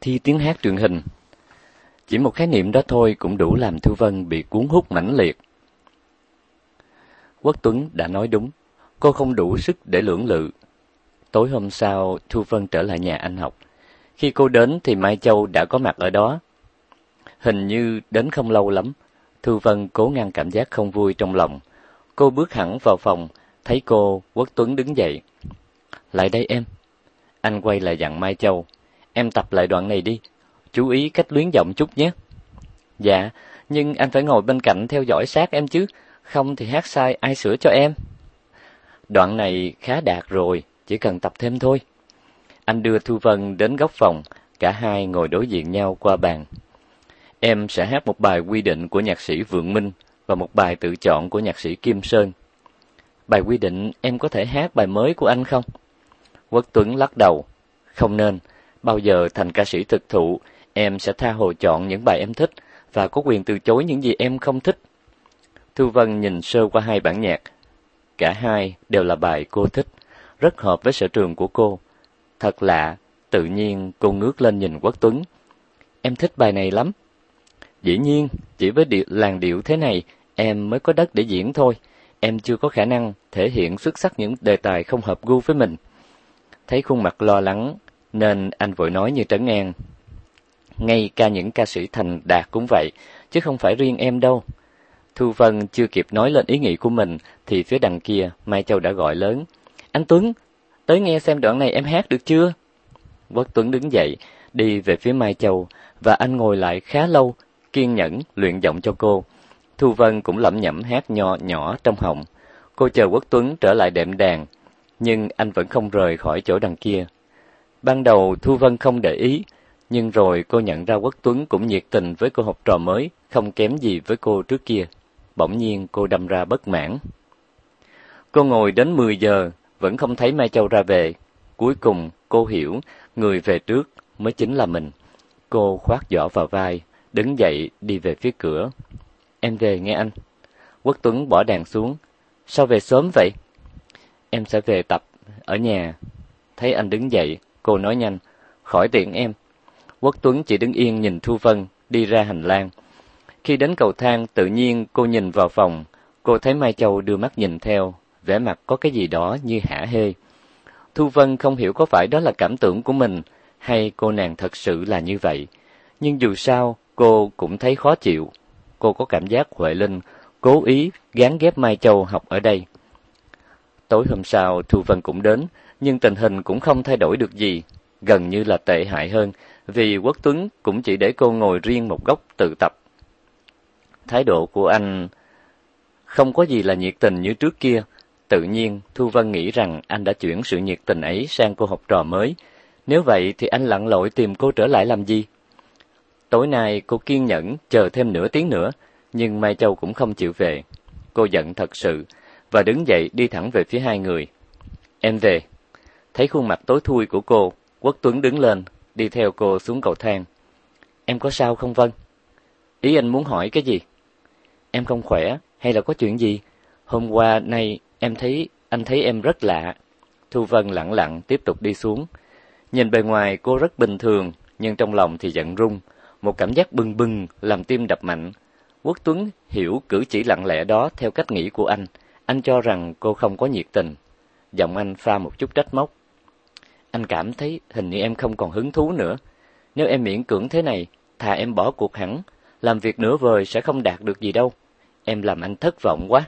thi tiếng hát truyền hình. Chỉ một khái niệm đó thôi cũng đủ làm Thu Vân bị cuốn hút mãnh liệt. Quốc Tuấn đã nói đúng, cô không đủ sức để lưỡng lự. Tối hôm sau, Thu Vân trở lại nhà anh học. Khi cô đến thì Mai Châu đã có mặt ở đó. Hình như đến không lâu lắm, Thu Vân cố ngăn cảm giác không vui trong lòng. Cô bước hẳn vào phòng, thấy cô, Quốc Tuấn đứng dậy. Lại đây em. Anh quay lại dặn Mai Châu. Em tập lại đoạn này đi. Chú ý cách luyến giọng chút nhé. Dạ, nhưng anh phải ngồi bên cạnh theo dõi sát em chứ. Không thì hát sai ai sửa cho em. Đoạn này khá đạt rồi, chỉ cần tập thêm thôi. Anh đưa Thu Vân đến góc phòng, cả hai ngồi đối diện nhau qua bàn. Em sẽ hát một bài quy định của nhạc sĩ Vượng Minh và một bài tự chọn của nhạc sĩ Kim Sơn. Bài quy định em có thể hát bài mới của anh không? Quốc Tuấn lắc đầu. Không nên, bao giờ thành ca sĩ thực thụ, em sẽ tha hồ chọn những bài em thích và có quyền từ chối những gì em không thích. Thu Vân nhìn sơ qua hai bản nhạc. Cả hai đều là bài cô thích, rất hợp với sở trường của cô. Thật lạ, tự nhiên cô ngước lên nhìn Quốc Tuấn. Em thích bài này lắm. Dĩ nhiên, chỉ với điệu, làn điệu thế này, em mới có đất để diễn thôi. Em chưa có khả năng thể hiện xuất sắc những đề tài không hợp gu với mình. Thấy khuôn mặt lo lắng, nên anh vội nói như trấn an. Ngay cả những ca sĩ thành đạt cũng vậy, chứ không phải riêng em đâu. Thu Vân chưa kịp nói lên ý nghĩ của mình, thì phía đằng kia, Mai Châu đã gọi lớn. Anh Tuấn, tới nghe xem đoạn này em hát được chưa? Quốc Tuấn đứng dậy, đi về phía Mai Châu, và anh ngồi lại khá lâu, kiên nhẫn luyện giọng cho cô. Thu Vân cũng lẩm nhẩm hát nho nhỏ trong họng. Cô chờ Quốc Tuấn trở lại đệm đàn, nhưng anh vẫn không rời khỏi chỗ đằng kia. Ban đầu Thu Vân không để ý, nhưng rồi cô nhận ra Quốc Tuấn cũng nhiệt tình với cô học trò mới, không kém gì với cô trước kia. Bỗng nhiên cô đâm ra bất mãn. Cô ngồi đến 10 giờ, vẫn không thấy Mai Châu ra về. Cuối cùng, cô hiểu, người về trước mới chính là mình. Cô khoác giỏ vào vai, đứng dậy đi về phía cửa. Em về nghe anh. Quốc Tuấn bỏ đàn xuống. Sao về sớm vậy? Em sẽ về tập ở nhà. Thấy anh đứng dậy, cô nói nhanh, khỏi tiện em. Quốc Tuấn chỉ đứng yên nhìn Thu Vân đi ra hành lang. Khi đến cầu thang, tự nhiên cô nhìn vào phòng, cô thấy Mai Châu đưa mắt nhìn theo, vẻ mặt có cái gì đó như hả hê. Thu Vân không hiểu có phải đó là cảm tưởng của mình hay cô nàng thật sự là như vậy. Nhưng dù sao, cô cũng thấy khó chịu. Cô có cảm giác Huệ Linh cố ý gán ghép Mai Châu học ở đây. Tối hôm sau, Thu Vân cũng đến, nhưng tình hình cũng không thay đổi được gì, gần như là tệ hại hơn, vì Quốc Tuấn cũng chỉ để cô ngồi riêng một góc tự tập. Thái độ của anh không có gì là nhiệt tình như trước kia, tự nhiên Thu Vân nghĩ rằng anh đã chuyển sự nhiệt tình ấy sang cô học trò mới. Nếu vậy thì anh lặn lội tìm cô trở lại làm gì? Tối nay cô kiên nhẫn chờ thêm nửa tiếng nữa, nhưng Mai Châu cũng không chịu về. Cô giận thật sự, và đứng dậy đi thẳng về phía hai người. Em về. Thấy khuôn mặt tối thui của cô, Quốc Tuấn đứng lên, đi theo cô xuống cầu thang. Em có sao không Vân? Ý anh muốn hỏi cái gì? Em không khỏe, hay là có chuyện gì? Hôm qua nay em thấy anh thấy em rất lạ. Thu Vân lặng lặng tiếp tục đi xuống. Nhìn bề ngoài cô rất bình thường, nhưng trong lòng thì giận rung, một cảm giác bừng bừng làm tim đập mạnh. Quốc Tuấn hiểu cử chỉ lặng lẽ đó theo cách nghĩ của anh, anh cho rằng cô không có nhiệt tình. Giọng anh pha một chút trách móc. Anh cảm thấy hình như em không còn hứng thú nữa. Nếu em miễn cưỡng thế này, thà em bỏ cuộc hẳn, làm việc nửa vời sẽ không đạt được gì đâu. Em làm anh thất vọng quá.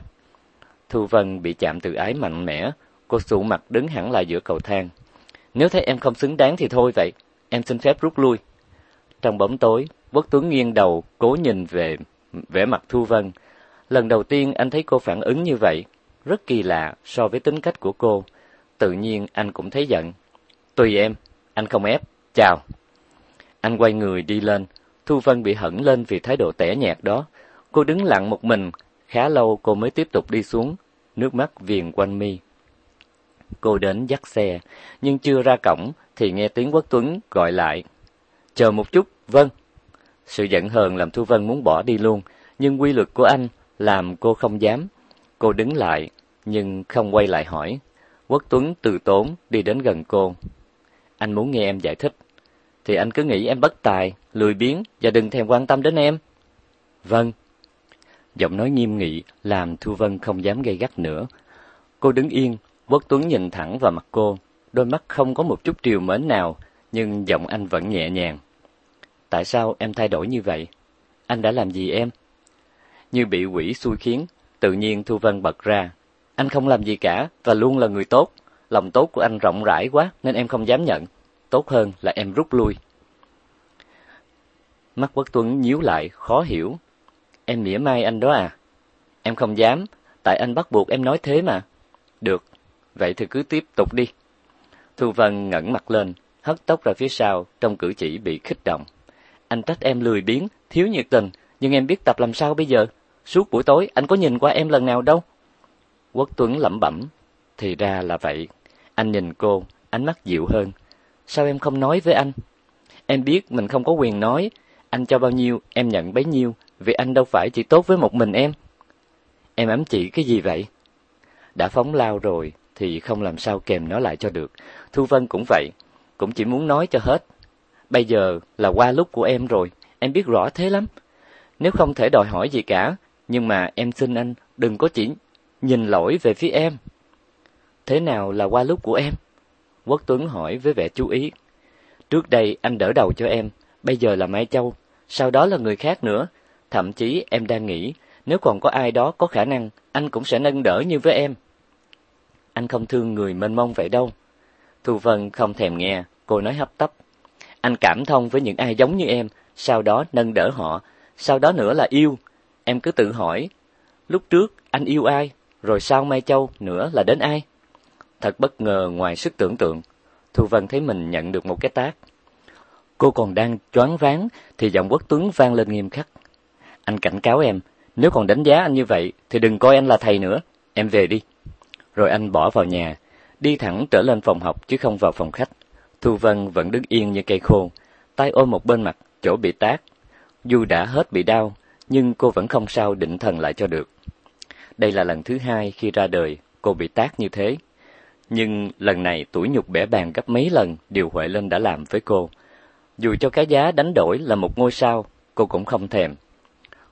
Thu Vân bị chạm từ ái mạnh mẽ, cô sụ mặt đứng hẳn lại giữa cầu thang. Nếu thấy em không xứng đáng thì thôi vậy, em xin phép rút lui. Trong bóng tối, Quốc Tuấn nghiêng đầu, cố nhìn về vẻ mặt Thu Vân. Lần đầu tiên anh thấy cô phản ứng như vậy, rất kỳ lạ so với tính cách của cô. Tự nhiên anh cũng thấy giận. Tùy em, anh không ép. Chào. Anh quay người đi lên. Thu Vân bị hẳn lên vì thái độ tẻ nhạt đó. Cô đứng lặng một mình, khá lâu cô mới tiếp tục đi xuống, nước mắt viền quanh mi. Cô đến dắt xe, nhưng chưa ra cổng thì nghe tiếng Quốc Tuấn gọi lại. Chờ một chút, vâng. Sự giận hờn làm Thu Vân muốn bỏ đi luôn, nhưng quy luật của anh làm cô không dám. Cô đứng lại, nhưng không quay lại hỏi. Quốc Tuấn từ tốn đi đến gần cô. Anh muốn nghe em giải thích. thì anh cứ nghĩ em bất tài, lười biếng và đừng thèm quan tâm đến em. Vâng. Giọng nói nghiêm nghị làm Thu Vân không dám gây gắt nữa. Cô đứng yên, Quốc Tuấn nhìn thẳng vào mặt cô, đôi mắt không có một chút triều mến nào, nhưng giọng anh vẫn nhẹ nhàng. Tại sao em thay đổi như vậy? Anh đã làm gì em? Như bị quỷ xui khiến, tự nhiên Thu Vân bật ra. Anh không làm gì cả và luôn là người tốt. Lòng tốt của anh rộng rãi quá nên em không dám nhận. Tốt hơn là em rút lui. Mắt Quốc Tuấn nhíu lại, khó hiểu. Em mỉa mai anh đó à? Em không dám, tại anh bắt buộc em nói thế mà. Được, vậy thì cứ tiếp tục đi. Thu Vân ngẩng mặt lên, hất tóc ra phía sau, trong cử chỉ bị khích động. Anh trách em lười biếng, thiếu nhiệt tình, nhưng em biết tập làm sao bây giờ? Suốt buổi tối anh có nhìn qua em lần nào đâu. Quốc Tuấn lẩm bẩm, thì ra là vậy. Anh nhìn cô, ánh mắt dịu hơn. Sao em không nói với anh? Em biết mình không có quyền nói, anh cho bao nhiêu em nhận bấy nhiêu, vì anh đâu phải chỉ tốt với một mình em. Em ám chỉ cái gì vậy? Đã phóng lao rồi thì không làm sao kèm nó lại cho được. Thu Vân cũng vậy, cũng chỉ muốn nói cho hết. Bây giờ là qua lúc của em rồi, em biết rõ thế lắm. Nếu không thể đòi hỏi gì cả, nhưng mà em xin anh đừng có chỉ nhìn lỗi về phía em. Thế nào là qua lúc của em? Quốc Tuấn hỏi với vẻ chú ý. Trước đây anh đỡ đầu cho em, bây giờ là Mai Châu, sau đó là người khác nữa. Thậm chí em đang nghĩ, nếu còn có ai đó có khả năng, anh cũng sẽ nâng đỡ như với em. Anh không thương người mênh mông vậy đâu. Thu Vân không thèm nghe, cô nói hấp tấp. Anh cảm thông với những ai giống như em, sau đó nâng đỡ họ, sau đó nữa là yêu. Em cứ tự hỏi, lúc trước anh yêu ai, rồi sau Mai Châu nữa là đến ai? Thật bất ngờ ngoài sức tưởng tượng, Thu Vân thấy mình nhận được một cái tác. Cô còn đang choáng váng thì giọng Quốc Tuấn vang lên nghiêm khắc. Anh cảnh cáo em, nếu còn đánh giá anh như vậy thì đừng coi anh là thầy nữa, em về đi. Rồi anh bỏ vào nhà, đi thẳng trở lên phòng học chứ không vào phòng khách. Thu Vân vẫn đứng yên như cây khô, tay ôm một bên mặt, chỗ bị tác. Dù đã hết bị đau, nhưng cô vẫn không sao định thần lại cho được. Đây là lần thứ hai khi ra đời cô bị tác như thế. Nhưng lần này tuổi nhục bẻ bàn gấp mấy lần điều Huệ Linh đã làm với cô. Dù cho cái giá đánh đổi là một ngôi sao, cô cũng không thèm.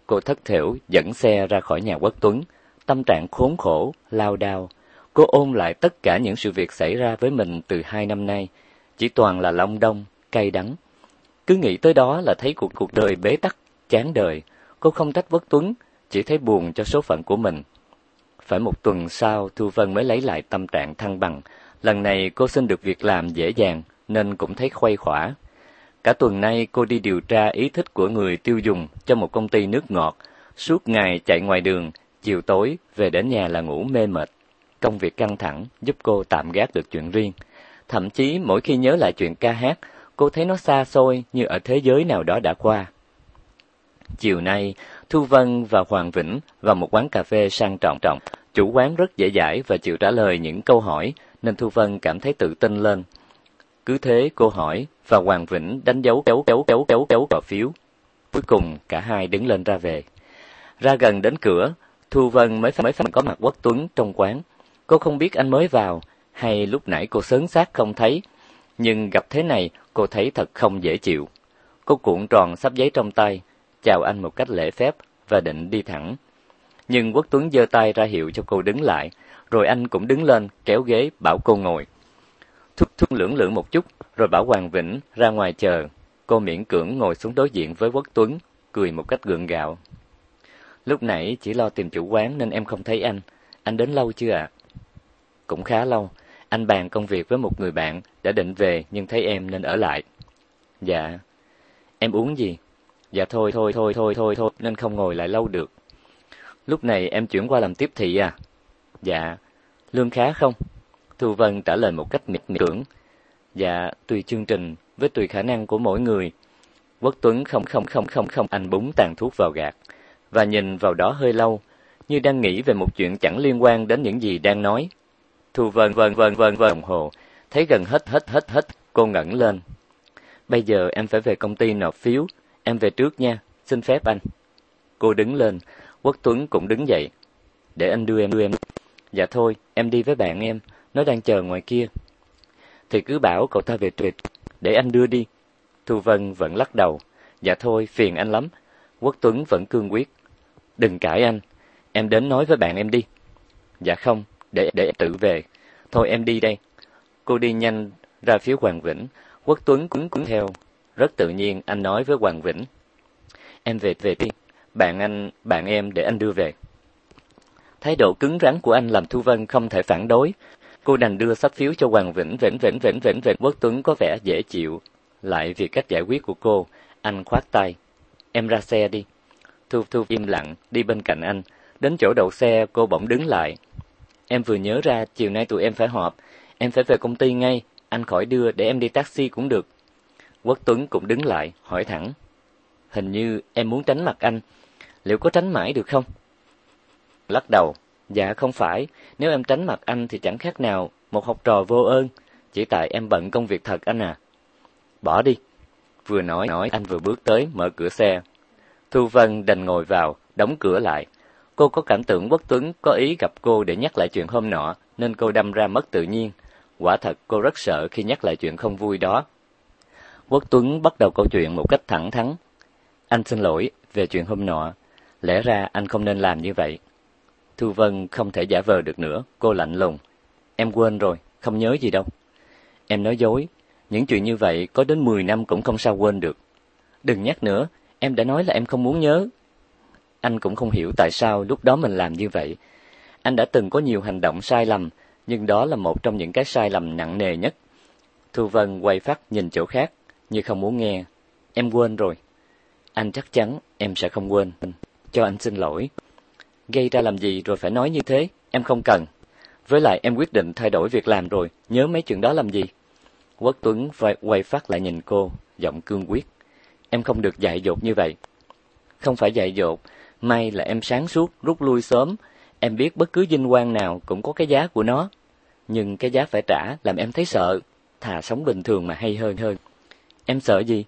Cô thất thểu dẫn xe ra khỏi nhà Quốc Tuấn, tâm trạng khốn khổ, lao đao. Cô ôn lại tất cả những sự việc xảy ra với mình từ hai năm nay, chỉ toàn là long đông, cay đắng. Cứ nghĩ tới đó là thấy cuộc cuộc đời bế tắc, chán đời. Cô không trách Quốc Tuấn, chỉ thấy buồn cho số phận của mình. Phải một tuần sau, Thu Vân mới lấy lại tâm trạng thăng bằng. Lần này cô xin được việc làm dễ dàng, nên cũng thấy khuây khỏa. Cả tuần nay cô đi điều tra ý thích của người tiêu dùng cho một công ty nước ngọt. Suốt ngày chạy ngoài đường, chiều tối về đến nhà là ngủ mê mệt. Công việc căng thẳng giúp cô tạm gác được chuyện riêng. Thậm chí mỗi khi nhớ lại chuyện ca hát, cô thấy nó xa xôi như ở thế giới nào đó đã qua. Chiều nay, Thu Vân và Hoàng Vĩnh vào một quán cà phê sang trọng trọng. Chủ quán rất dễ dãi và chịu trả lời những câu hỏi, nên Thu Vân cảm thấy tự tin lên. Cứ thế cô hỏi và Hoàng Vĩnh đánh dấu kéo kéo kéo kéo kéo vào phiếu. Cuối cùng cả hai đứng lên ra về. Ra gần đến cửa, Thu Vân mới mới phải có mặt Quốc Tuấn trong quán. Cô không biết anh mới vào hay lúc nãy cô sớm xác không thấy, nhưng gặp thế này cô thấy thật không dễ chịu. Cô cuộn tròn sắp giấy trong tay, chào anh một cách lễ phép và định đi thẳng. Nhưng Quốc Tuấn giơ tay ra hiệu cho cô đứng lại, rồi anh cũng đứng lên kéo ghế bảo cô ngồi. Thúc thúc lưỡng lưỡng một chút, rồi bảo Hoàng Vĩnh ra ngoài chờ. Cô miễn cưỡng ngồi xuống đối diện với Quốc Tuấn, cười một cách gượng gạo. Lúc nãy chỉ lo tìm chủ quán nên em không thấy anh. Anh đến lâu chưa ạ? Cũng khá lâu. Anh bàn công việc với một người bạn, đã định về nhưng thấy em nên ở lại. Dạ. Em uống gì? Dạ thôi thôi thôi thôi thôi thôi, nên không ngồi lại lâu được. Lúc này em chuyển qua làm tiếp thị à? Dạ. Lương khá không? Thu Vân trả lời một cách miệt cưỡng. Dạ, tùy chương trình, với tùy khả năng của mỗi người. Quốc Tuấn không không không không không anh búng tàn thuốc vào gạt và nhìn vào đó hơi lâu, như đang nghĩ về một chuyện chẳng liên quan đến những gì đang nói. Thu Vân vân vân vân vân đồng hồ, thấy gần hết hết hết hết, cô ngẩng lên. Bây giờ em phải về công ty nộp phiếu, em về trước nha, xin phép anh. Cô đứng lên, Quốc Tuấn cũng đứng dậy. Để anh đưa em đưa em. Dạ thôi, em đi với bạn em, nó đang chờ ngoài kia. Thì cứ bảo cậu ta về tuyệt, để anh đưa đi. Thu Vân vẫn lắc đầu. Dạ thôi, phiền anh lắm. Quốc Tuấn vẫn cương quyết. Đừng cãi anh, em đến nói với bạn em đi. Dạ không, để để tự về. Thôi em đi đây. Cô đi nhanh ra phía Hoàng Vĩnh, Quốc Tuấn cũng cũng theo. Rất tự nhiên anh nói với Hoàng Vĩnh. Em về về đi, bạn anh, bạn em để anh đưa về. Thái độ cứng rắn của anh làm Thu Vân không thể phản đối. Cô đành đưa sắp phiếu cho Hoàng Vĩnh vĩnh vĩnh vĩnh vĩnh vĩnh Quốc Tuấn có vẻ dễ chịu. Lại vì cách giải quyết của cô, anh khoát tay. Em ra xe đi. Thu Thu im lặng, đi bên cạnh anh. Đến chỗ đậu xe, cô bỗng đứng lại. Em vừa nhớ ra, chiều nay tụi em phải họp. Em phải về công ty ngay, anh khỏi đưa để em đi taxi cũng được. Quốc Tuấn cũng đứng lại, hỏi thẳng. Hình như em muốn tránh mặt anh, liệu có tránh mãi được không? Lắc đầu, dạ không phải, nếu em tránh mặt anh thì chẳng khác nào một học trò vô ơn, chỉ tại em bận công việc thật anh à. Bỏ đi. Vừa nói nói anh vừa bước tới mở cửa xe. Thu Vân đành ngồi vào, đóng cửa lại. Cô có cảm tưởng Quốc Tuấn có ý gặp cô để nhắc lại chuyện hôm nọ, nên cô đâm ra mất tự nhiên. Quả thật cô rất sợ khi nhắc lại chuyện không vui đó. Quốc Tuấn bắt đầu câu chuyện một cách thẳng thắn. Anh xin lỗi về chuyện hôm nọ. Lẽ ra anh không nên làm như vậy. Thu Vân không thể giả vờ được nữa, cô lạnh lùng. Em quên rồi, không nhớ gì đâu. Em nói dối, những chuyện như vậy có đến 10 năm cũng không sao quên được. Đừng nhắc nữa, em đã nói là em không muốn nhớ. Anh cũng không hiểu tại sao lúc đó mình làm như vậy. Anh đã từng có nhiều hành động sai lầm, nhưng đó là một trong những cái sai lầm nặng nề nhất. Thu Vân quay phát nhìn chỗ khác, như không muốn nghe. Em quên rồi. Anh chắc chắn em sẽ không quên. Cho anh xin lỗi. Gây ra làm gì rồi phải nói như thế, em không cần. Với lại em quyết định thay đổi việc làm rồi, nhớ mấy chuyện đó làm gì? Quốc Tuấn quay phát lại nhìn cô, giọng cương quyết. Em không được dạy dột như vậy. Không phải dạy dột, may là em sáng suốt, rút lui sớm. Em biết bất cứ vinh quang nào cũng có cái giá của nó. Nhưng cái giá phải trả làm em thấy sợ. Thà sống bình thường mà hay hơn hơn. Em sợ gì?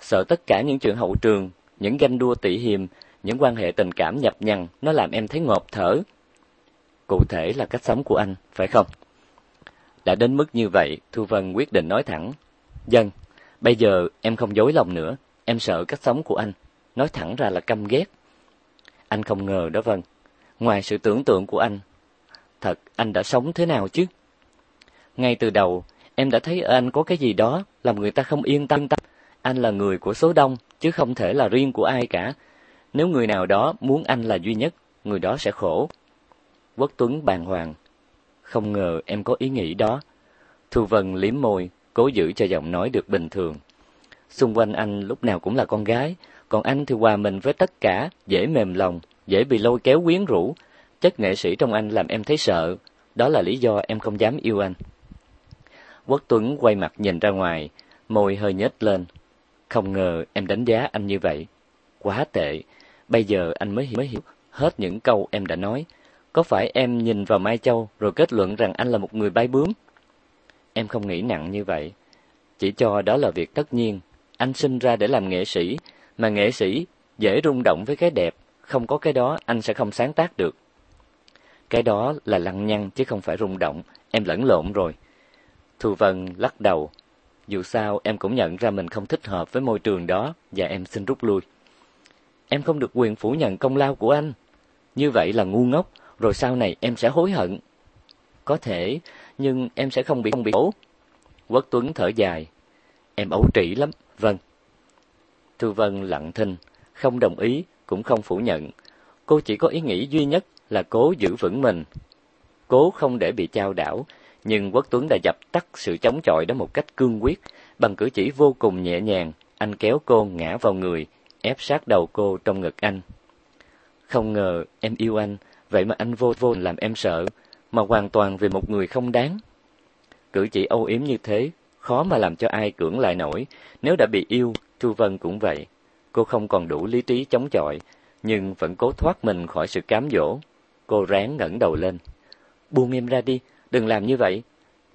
Sợ tất cả những chuyện hậu trường, những ganh đua tỉ hiềm, những quan hệ tình cảm nhập nhằn, nó làm em thấy ngộp thở. Cụ thể là cách sống của anh, phải không? Đã đến mức như vậy, Thu Vân quyết định nói thẳng. Dân, bây giờ em không dối lòng nữa, em sợ cách sống của anh. Nói thẳng ra là căm ghét. Anh không ngờ đó Vân. Ngoài sự tưởng tượng của anh, thật anh đã sống thế nào chứ? Ngay từ đầu, em đã thấy anh có cái gì đó làm người ta không yên tâm. Anh là người của số đông, chứ không thể là riêng của ai cả. Nếu người nào đó muốn anh là duy nhất, người đó sẽ khổ. Quốc Tuấn bàng hoàng. Không ngờ em có ý nghĩ đó. Thu Vân liếm môi, cố giữ cho giọng nói được bình thường. Xung quanh anh lúc nào cũng là con gái, còn anh thì hòa mình với tất cả, dễ mềm lòng, dễ bị lôi kéo quyến rũ. Chất nghệ sĩ trong anh làm em thấy sợ, đó là lý do em không dám yêu anh. Quốc Tuấn quay mặt nhìn ra ngoài, môi hơi nhếch lên. Không ngờ em đánh giá anh như vậy. Quá tệ, bây giờ anh mới hiểu, mới hiểu hết những câu em đã nói. Có phải em nhìn vào Mai Châu rồi kết luận rằng anh là một người bay bướm? Em không nghĩ nặng như vậy. Chỉ cho đó là việc tất nhiên. Anh sinh ra để làm nghệ sĩ, mà nghệ sĩ dễ rung động với cái đẹp. Không có cái đó anh sẽ không sáng tác được. Cái đó là lăng nhăng chứ không phải rung động. Em lẫn lộn rồi. Thu Vân lắc đầu. Dù sao em cũng nhận ra mình không thích hợp với môi trường đó và em xin rút lui. Em không được quyền phủ nhận công lao của anh. Như vậy là ngu ngốc, rồi sau này em sẽ hối hận. Có thể, nhưng em sẽ không bị không bị ấu Quốc Tuấn thở dài. Em ấu trĩ lắm, vâng. Thư Vân lặng thinh, không đồng ý, cũng không phủ nhận. Cô chỉ có ý nghĩ duy nhất là cố giữ vững mình. Cố không để bị trao đảo, nhưng Quốc Tuấn đã dập tắt sự chống chọi đó một cách cương quyết, bằng cử chỉ vô cùng nhẹ nhàng, anh kéo cô ngã vào người, ép sát đầu cô trong ngực anh. Không ngờ em yêu anh, vậy mà anh vô vô làm em sợ, mà hoàn toàn vì một người không đáng. Cử chỉ âu yếm như thế, khó mà làm cho ai cưỡng lại nổi, nếu đã bị yêu, Thu Vân cũng vậy. Cô không còn đủ lý trí chống chọi, nhưng vẫn cố thoát mình khỏi sự cám dỗ. Cô ráng ngẩng đầu lên. Buông em ra đi, đừng làm như vậy.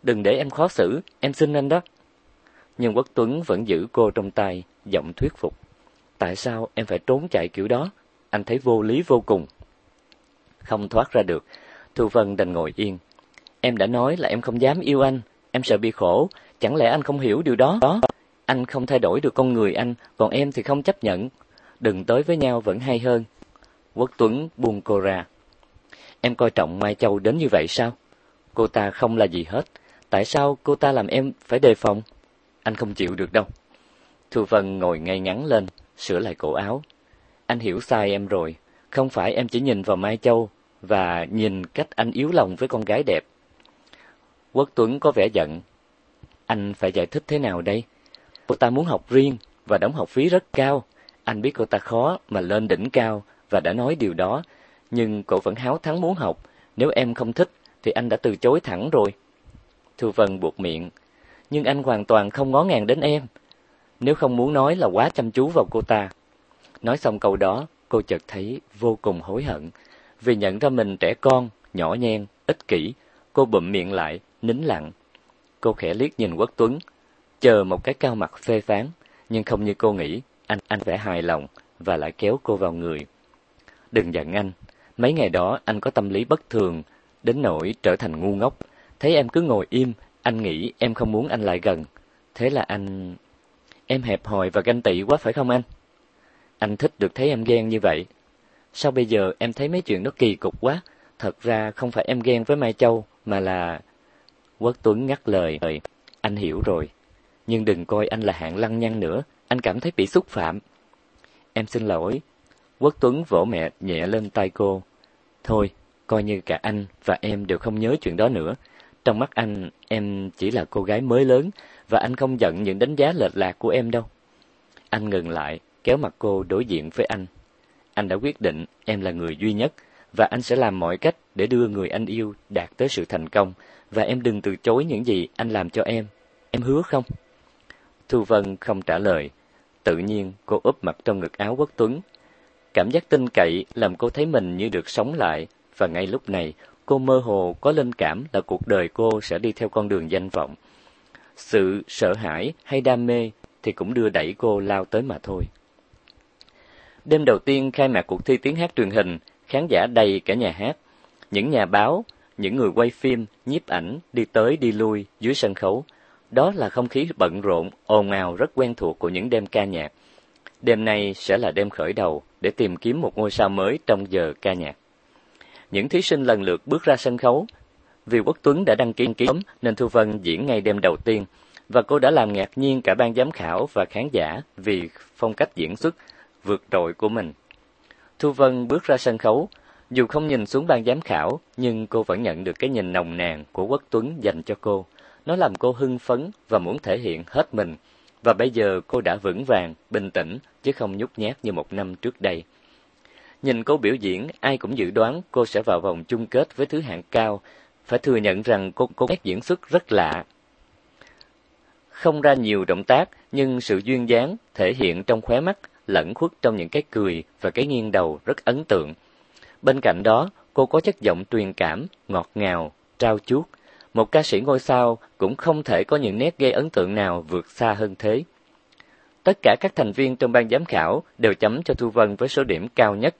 Đừng để em khó xử, em xin anh đó. Nhưng Quốc Tuấn vẫn giữ cô trong tay, giọng thuyết phục. Tại sao em phải trốn chạy kiểu đó? Anh thấy vô lý vô cùng. Không thoát ra được, Thu Vân đành ngồi yên. Em đã nói là em không dám yêu anh, em sợ bị khổ, chẳng lẽ anh không hiểu điều đó? đó? Anh không thay đổi được con người anh, còn em thì không chấp nhận. Đừng tới với nhau vẫn hay hơn. Quốc Tuấn buông cô ra. Em coi trọng Mai Châu đến như vậy sao? Cô ta không là gì hết. Tại sao cô ta làm em phải đề phòng? Anh không chịu được đâu. Thu Vân ngồi ngay ngắn lên, sửa lại cổ áo. Anh hiểu sai em rồi. Không phải em chỉ nhìn vào Mai Châu và nhìn cách anh yếu lòng với con gái đẹp. Quốc Tuấn có vẻ giận. Anh phải giải thích thế nào đây? Cô ta muốn học riêng và đóng học phí rất cao. Anh biết cô ta khó mà lên đỉnh cao và đã nói điều đó, nhưng cô vẫn háo thắng muốn học. Nếu em không thích thì anh đã từ chối thẳng rồi. Thu Vân buộc miệng. Nhưng anh hoàn toàn không ngó ngàng đến em. Nếu không muốn nói là quá chăm chú vào cô ta. Nói xong câu đó, cô chợt thấy vô cùng hối hận. Vì nhận ra mình trẻ con, nhỏ nhen, ích kỷ, cô bụm miệng lại, nín lặng. Cô khẽ liếc nhìn Quốc Tuấn, chờ một cái cao mặt phê phán, nhưng không như cô nghĩ, anh anh vẻ hài lòng và lại kéo cô vào người. Đừng giận anh, mấy ngày đó anh có tâm lý bất thường, đến nỗi trở thành ngu ngốc. Thấy em cứ ngồi im, anh nghĩ em không muốn anh lại gần. Thế là anh... Em hẹp hòi và ganh tị quá phải không anh? Anh thích được thấy em ghen như vậy. Sao bây giờ em thấy mấy chuyện đó kỳ cục quá? Thật ra không phải em ghen với Mai Châu, mà là... Quốc Tuấn ngắt lời, anh hiểu rồi. Nhưng đừng coi anh là hạng lăng nhăng nữa, anh cảm thấy bị xúc phạm. Em xin lỗi. Quốc Tuấn vỗ mẹ nhẹ lên tay cô. Thôi, coi như cả anh và em đều không nhớ chuyện đó nữa. Trong mắt anh, em chỉ là cô gái mới lớn và anh không giận những đánh giá lệch lạc của em đâu. Anh ngừng lại, kéo mặt cô đối diện với anh. Anh đã quyết định em là người duy nhất và anh sẽ làm mọi cách để đưa người anh yêu đạt tới sự thành công và em đừng từ chối những gì anh làm cho em. Em hứa không? Thu Vân không trả lời. Tự nhiên cô úp mặt trong ngực áo Quốc Tuấn. Cảm giác tin cậy làm cô thấy mình như được sống lại và ngay lúc này cô mơ hồ có linh cảm là cuộc đời cô sẽ đi theo con đường danh vọng. Sự sợ hãi hay đam mê thì cũng đưa đẩy cô lao tới mà thôi. Đêm đầu tiên khai mạc cuộc thi tiếng hát truyền hình, khán giả đầy cả nhà hát. Những nhà báo, những người quay phim, nhiếp ảnh đi tới đi lui dưới sân khấu. Đó là không khí bận rộn, ồn ào rất quen thuộc của những đêm ca nhạc. Đêm nay sẽ là đêm khởi đầu để tìm kiếm một ngôi sao mới trong giờ ca nhạc. Những thí sinh lần lượt bước ra sân khấu. Vì Quốc Tuấn đã đăng ký ký nên Thu Vân diễn ngay đêm đầu tiên và cô đã làm ngạc nhiên cả ban giám khảo và khán giả vì phong cách diễn xuất vượt trội của mình. Thu Vân bước ra sân khấu, dù không nhìn xuống ban giám khảo, nhưng cô vẫn nhận được cái nhìn nồng nàn của Quốc Tuấn dành cho cô. Nó làm cô hưng phấn và muốn thể hiện hết mình. Và bây giờ cô đã vững vàng, bình tĩnh, chứ không nhút nhát như một năm trước đây. Nhìn cô biểu diễn, ai cũng dự đoán cô sẽ vào vòng chung kết với thứ hạng cao. Phải thừa nhận rằng cô cô nét diễn xuất rất lạ. Không ra nhiều động tác, nhưng sự duyên dáng thể hiện trong khóe mắt, lẫn khuất trong những cái cười và cái nghiêng đầu rất ấn tượng. Bên cạnh đó, cô có chất giọng truyền cảm, ngọt ngào, trao chuốt. Một ca sĩ ngôi sao cũng không thể có những nét gây ấn tượng nào vượt xa hơn thế. Tất cả các thành viên trong ban giám khảo đều chấm cho Thu Vân với số điểm cao nhất.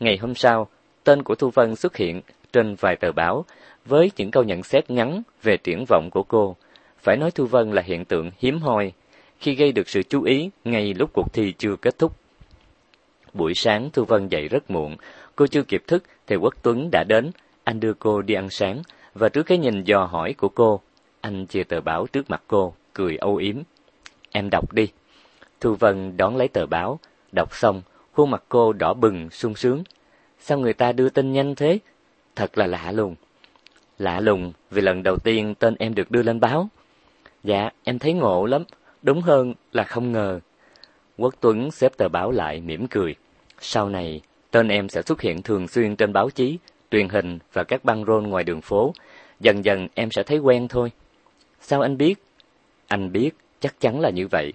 Ngày hôm sau, tên của Thu Vân xuất hiện trên vài tờ báo với những câu nhận xét ngắn về triển vọng của cô. Phải nói Thu Vân là hiện tượng hiếm hoi khi gây được sự chú ý ngay lúc cuộc thi chưa kết thúc. Buổi sáng Thu Vân dậy rất muộn, cô chưa kịp thức thì Quốc Tuấn đã đến, anh đưa cô đi ăn sáng và trước cái nhìn dò hỏi của cô, anh chia tờ báo trước mặt cô, cười âu yếm. Em đọc đi. Thu Vân đón lấy tờ báo, đọc xong, khuôn mặt cô đỏ bừng, sung sướng. Sao người ta đưa tin nhanh thế? Thật là lạ luôn. Lạ lùng vì lần đầu tiên tên em được đưa lên báo. Dạ, em thấy ngộ lắm, đúng hơn là không ngờ. Quốc Tuấn xếp tờ báo lại mỉm cười. Sau này, tên em sẽ xuất hiện thường xuyên trên báo chí, truyền hình và các băng rôn ngoài đường phố. Dần dần em sẽ thấy quen thôi. Sao anh biết? Anh biết, chắc chắn là như vậy.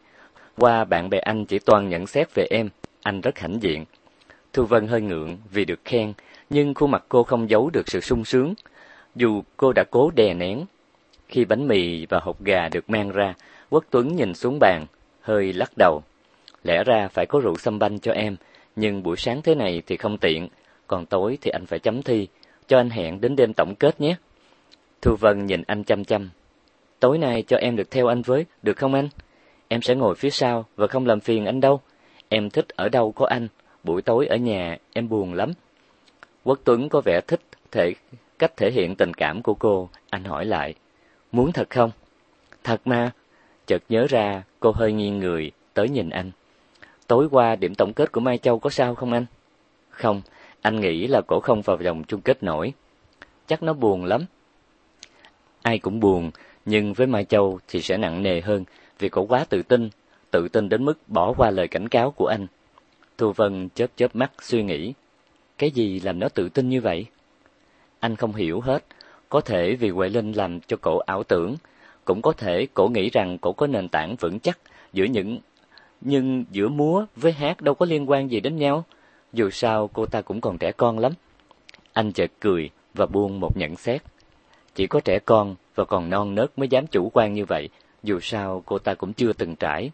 Qua bạn bè anh chỉ toàn nhận xét về em, anh rất hãnh diện. Thu Vân hơi ngượng vì được khen, nhưng khuôn mặt cô không giấu được sự sung sướng. Dù cô đã cố đè nén. Khi bánh mì và hộp gà được mang ra, Quốc Tuấn nhìn xuống bàn, hơi lắc đầu. Lẽ ra phải có rượu xăm banh cho em, nhưng buổi sáng thế này thì không tiện, còn tối thì anh phải chấm thi, cho anh hẹn đến đêm tổng kết nhé. Thu Vân nhìn anh chăm chăm. Tối nay cho em được theo anh với, được không anh? em sẽ ngồi phía sau và không làm phiền anh đâu. Em thích ở đâu có anh, buổi tối ở nhà em buồn lắm. Quốc Tuấn có vẻ thích thể cách thể hiện tình cảm của cô, anh hỏi lại, muốn thật không? Thật mà. Chợt nhớ ra, cô hơi nghiêng người, tới nhìn anh. Tối qua điểm tổng kết của Mai Châu có sao không anh? Không, anh nghĩ là cổ không vào vòng chung kết nổi. Chắc nó buồn lắm. Ai cũng buồn, nhưng với Mai Châu thì sẽ nặng nề hơn vì cổ quá tự tin, tự tin đến mức bỏ qua lời cảnh cáo của anh. Thu Vân chớp chớp mắt suy nghĩ, cái gì làm nó tự tin như vậy? Anh không hiểu hết, có thể vì Huệ Linh làm cho cổ ảo tưởng, cũng có thể cổ nghĩ rằng cổ có nền tảng vững chắc giữa những nhưng giữa múa với hát đâu có liên quan gì đến nhau, dù sao cô ta cũng còn trẻ con lắm. Anh chợt cười và buông một nhận xét. Chỉ có trẻ con và còn non nớt mới dám chủ quan như vậy, dù sao cô ta cũng chưa từng trải.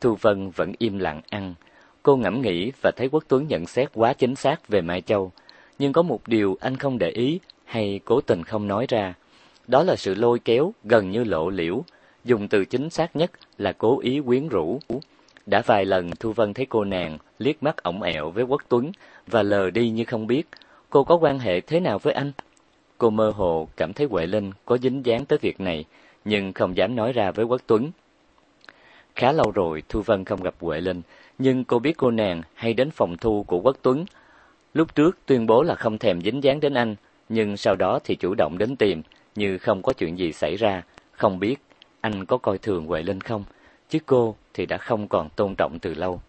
Thu Vân vẫn im lặng ăn. Cô ngẫm nghĩ và thấy Quốc Tuấn nhận xét quá chính xác về Mai Châu, nhưng có một điều anh không để ý hay cố tình không nói ra. Đó là sự lôi kéo gần như lộ liễu, dùng từ chính xác nhất là cố ý quyến rũ. Đã vài lần Thu Vân thấy cô nàng liếc mắt ổng ẹo với Quốc Tuấn và lờ đi như không biết cô có quan hệ thế nào với anh. Cô mơ hồ cảm thấy Huệ Linh có dính dáng tới việc này, nhưng không dám nói ra với Quốc Tuấn. Khá lâu rồi Thu Vân không gặp Huệ Linh, nhưng cô biết cô nàng hay đến phòng thu của Quốc Tuấn. Lúc trước tuyên bố là không thèm dính dáng đến anh, nhưng sau đó thì chủ động đến tìm, như không có chuyện gì xảy ra, không biết anh có coi thường Huệ Linh không, chứ cô thì đã không còn tôn trọng từ lâu.